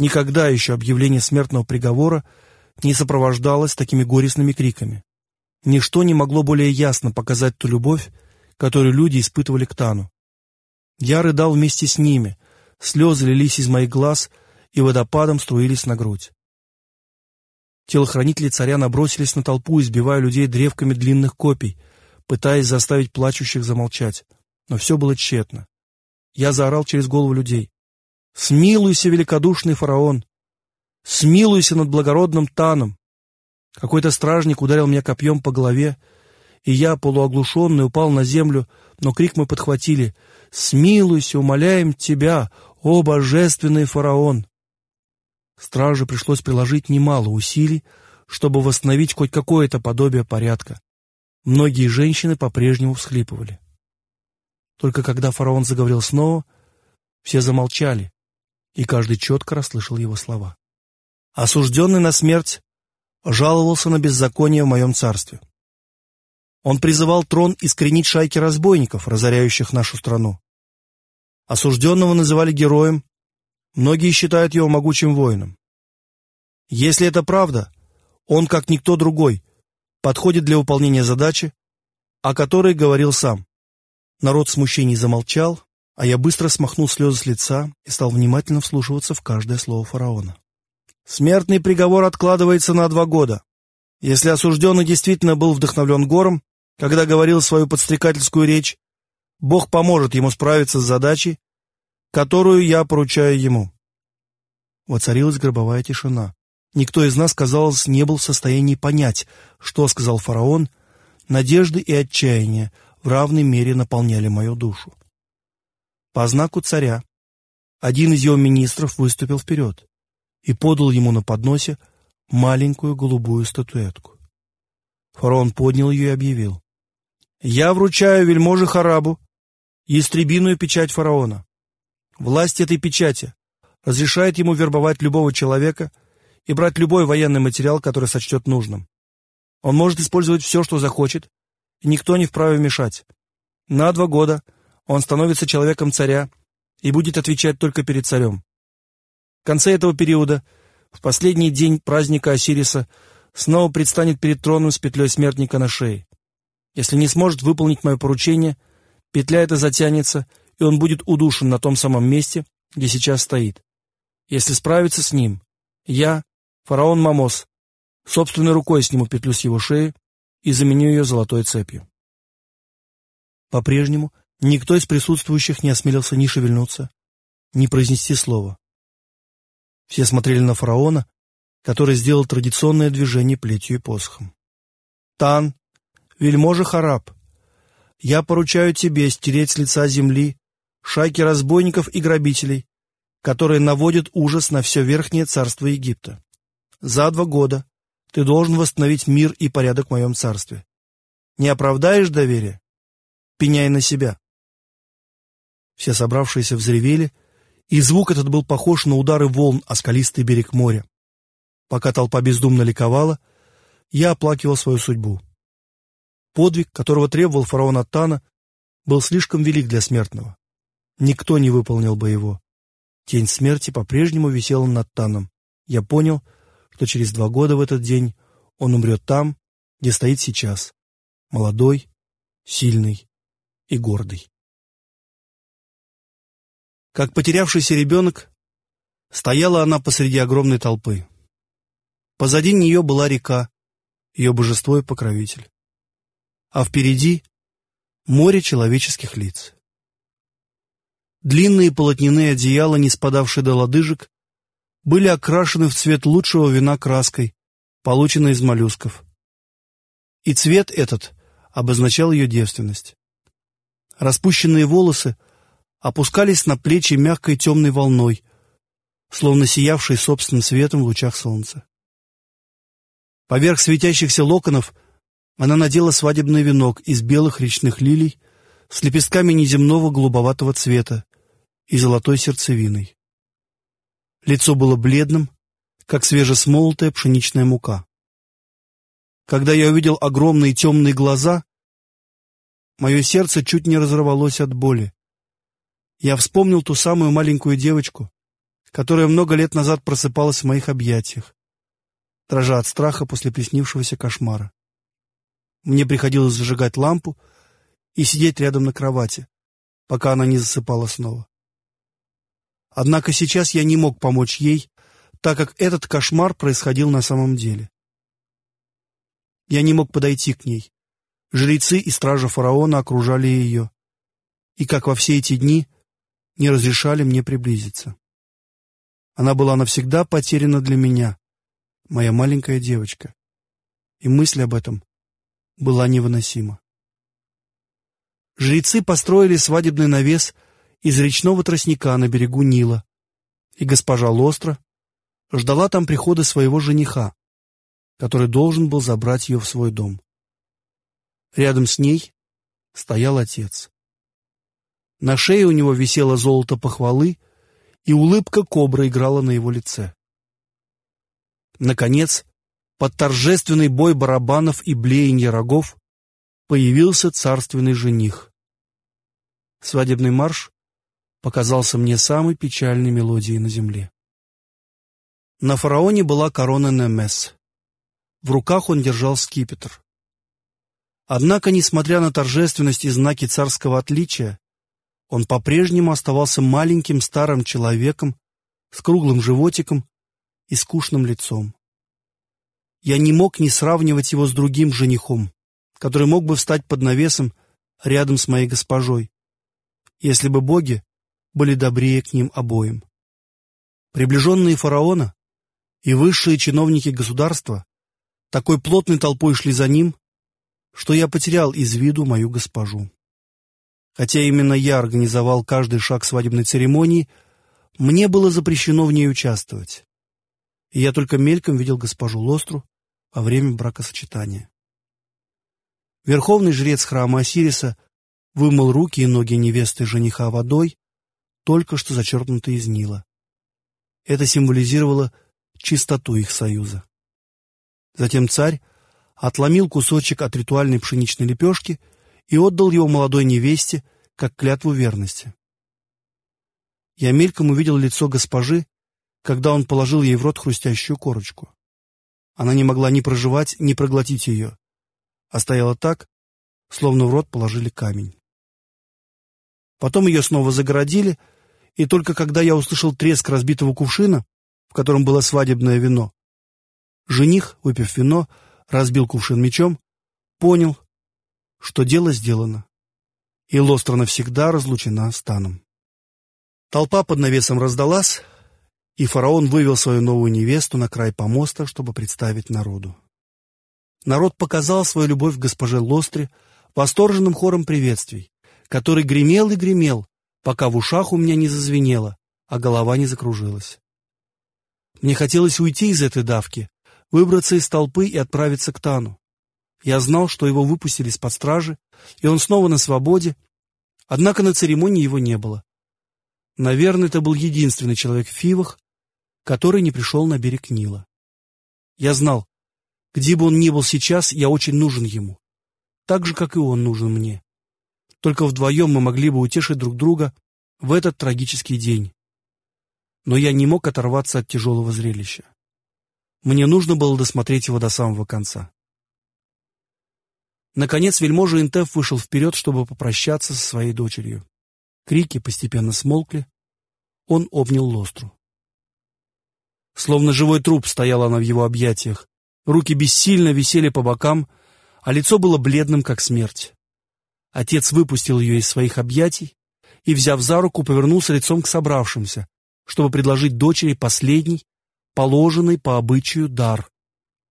Никогда еще объявление смертного приговора не сопровождалось такими горестными криками. Ничто не могло более ясно показать ту любовь, которую люди испытывали к Тану. Я рыдал вместе с ними, слезы лились из моих глаз и водопадом струились на грудь. Телохранители царя набросились на толпу, избивая людей древками длинных копий, пытаясь заставить плачущих замолчать. Но все было тщетно. Я заорал через голову людей. «Смилуйся, великодушный фараон! Смилуйся над благородным Таном!» Какой-то стражник ударил меня копьем по голове, и я, полуоглушенный, упал на землю, но крик мы подхватили. «Смилуйся, умоляем тебя, о божественный фараон!» Страже пришлось приложить немало усилий, чтобы восстановить хоть какое-то подобие порядка. Многие женщины по-прежнему всхлипывали. Только когда фараон заговорил снова, все замолчали, и каждый четко расслышал его слова. Осужденный на смерть жаловался на беззаконие в моем царстве. Он призывал трон искоренить шайки разбойников, разоряющих нашу страну. Осужденного называли героем, многие считают его могучим воином. Если это правда, он, как никто другой, подходит для выполнения задачи, о которой говорил сам. Народ в смущении замолчал, а я быстро смахнул слезы с лица и стал внимательно вслушиваться в каждое слово фараона. Смертный приговор откладывается на два года. Если осужденный действительно был вдохновлен гором, когда говорил свою подстрекательскую речь, Бог поможет ему справиться с задачей, которую я поручаю ему. Воцарилась гробовая тишина. Никто из нас, казалось, не был в состоянии понять, что сказал фараон. Надежды и отчаяние в равной мере наполняли мою душу. По знаку царя один из его министров выступил вперед и подал ему на подносе маленькую голубую статуэтку. Фараон поднял ее и объявил. Я вручаю вельможе Харабу истребиную печать фараона. Власть этой печати разрешает ему вербовать любого человека и брать любой военный материал, который сочтет нужным. Он может использовать все, что захочет, и никто не вправе мешать. На два года он становится человеком царя и будет отвечать только перед царем. В конце этого периода, в последний день праздника Осириса, снова предстанет перед троном с петлей смертника на шее. Если не сможет выполнить мое поручение, петля эта затянется, и он будет удушен на том самом месте, где сейчас стоит. Если справиться с ним, я, фараон Мамос, собственной рукой сниму петлю с его шеи и заменю ее золотой цепью. По-прежнему никто из присутствующих не осмелился ни шевельнуться, ни произнести слово. Все смотрели на фараона, который сделал традиционное движение плетью и посохом. Тан вельможа Хараб, я поручаю тебе стереть с лица земли шайки разбойников и грабителей, которые наводят ужас на все верхнее царство Египта. За два года ты должен восстановить мир и порядок в моем царстве. Не оправдаешь доверия? Пеняй на себя. Все собравшиеся взревели, и звук этот был похож на удары волн о скалистый берег моря. Пока толпа бездумно ликовала, я оплакивал свою судьбу. Подвиг, которого требовал фараон Аттана, был слишком велик для смертного. Никто не выполнил бы его. Тень смерти по-прежнему висела над Таном. Я понял, что через два года в этот день он умрет там, где стоит сейчас, молодой, сильный и гордый. Как потерявшийся ребенок, стояла она посреди огромной толпы. Позади нее была река, ее божество и покровитель а впереди море человеческих лиц. Длинные полотняные одеяла, не спадавшие до лодыжек, были окрашены в цвет лучшего вина краской, полученной из моллюсков. И цвет этот обозначал ее девственность. Распущенные волосы опускались на плечи мягкой темной волной, словно сиявшей собственным светом в лучах солнца. Поверх светящихся локонов – она надела свадебный венок из белых речных лилий с лепестками неземного голубоватого цвета и золотой сердцевиной. Лицо было бледным, как свежесмолотая пшеничная мука. Когда я увидел огромные темные глаза, мое сердце чуть не разорвалось от боли. Я вспомнил ту самую маленькую девочку, которая много лет назад просыпалась в моих объятиях, дрожа от страха после приснившегося кошмара. Мне приходилось зажигать лампу и сидеть рядом на кровати, пока она не засыпала снова. Однако сейчас я не мог помочь ей, так как этот кошмар происходил на самом деле. Я не мог подойти к ней. Жрецы и стража фараона окружали ее, и, как во все эти дни, не разрешали мне приблизиться. Она была навсегда потеряна для меня, моя маленькая девочка, и мысль об этом была невыносима. Жрецы построили свадебный навес из речного тростника на берегу Нила, и госпожа Лостра ждала там прихода своего жениха, который должен был забрать ее в свой дом. Рядом с ней стоял отец. На шее у него висело золото похвалы, и улыбка кобры играла на его лице. Наконец, под торжественный бой барабанов и блеяние рогов появился царственный жених. Свадебный марш показался мне самой печальной мелодией на земле. На фараоне была корона Немес. В руках он держал скипетр. Однако, несмотря на торжественность и знаки царского отличия, он по-прежнему оставался маленьким старым человеком с круглым животиком и скучным лицом. Я не мог не сравнивать его с другим женихом, который мог бы встать под навесом рядом с моей госпожой, если бы боги были добрее к ним обоим. Приближенные фараона и высшие чиновники государства такой плотной толпой шли за ним, что я потерял из виду мою госпожу. Хотя именно я организовал каждый шаг свадебной церемонии, мне было запрещено в ней участвовать. И я только мельком видел госпожу Лостру во время бракосочетания. Верховный жрец храма Осириса вымыл руки и ноги невесты жениха водой, только что зачерпнутой из Нила. Это символизировало чистоту их союза. Затем царь отломил кусочек от ритуальной пшеничной лепешки и отдал его молодой невесте, как клятву верности. Я мельком увидел лицо госпожи, когда он положил ей в рот хрустящую корочку. Она не могла ни проживать, ни проглотить ее, а стояла так, словно в рот положили камень. Потом ее снова загородили, и только когда я услышал треск разбитого кувшина, в котором было свадебное вино, жених, выпив вино, разбил кувшин мечом, понял, что дело сделано, и Лостра навсегда разлучена с Таном. Толпа под навесом раздалась, и фараон вывел свою новую невесту на край помоста, чтобы представить народу. Народ показал свою любовь к госпоже Лостре восторженным хором приветствий, который гремел и гремел, пока в ушах у меня не зазвенело, а голова не закружилась. Мне хотелось уйти из этой давки, выбраться из толпы и отправиться к Тану. Я знал, что его выпустили из-под стражи, и он снова на свободе, однако на церемонии его не было. Наверное, это был единственный человек в Фивах, который не пришел на берег Нила. Я знал, где бы он ни был сейчас, я очень нужен ему, так же, как и он нужен мне. Только вдвоем мы могли бы утешить друг друга в этот трагический день. Но я не мог оторваться от тяжелого зрелища. Мне нужно было досмотреть его до самого конца. Наконец вельможа Интеф вышел вперед, чтобы попрощаться со своей дочерью. Крики постепенно смолкли. Он обнял Лостру. Словно живой труп стояла она в его объятиях. Руки бессильно висели по бокам, а лицо было бледным, как смерть. Отец выпустил ее из своих объятий и, взяв за руку, повернулся лицом к собравшимся, чтобы предложить дочери последний, положенный по обычаю дар.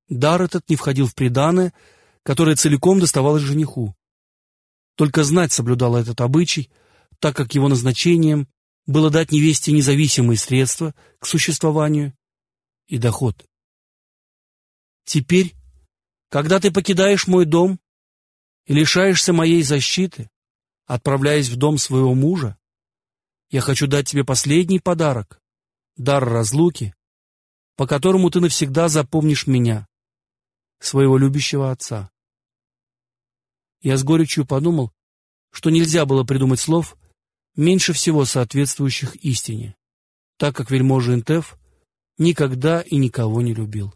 Дар этот не входил в приданое, которая целиком доставалась жениху. Только знать соблюдала этот обычай, так как его назначением было дать невесте независимые средства к существованию и доход. Теперь, когда ты покидаешь мой дом и лишаешься моей защиты, отправляясь в дом своего мужа, я хочу дать тебе последний подарок, дар разлуки, по которому ты навсегда запомнишь меня, своего любящего отца. Я с горечью подумал, что нельзя было придумать слов, меньше всего соответствующих истине. так как вельможа Интеф никогда и никого не любил.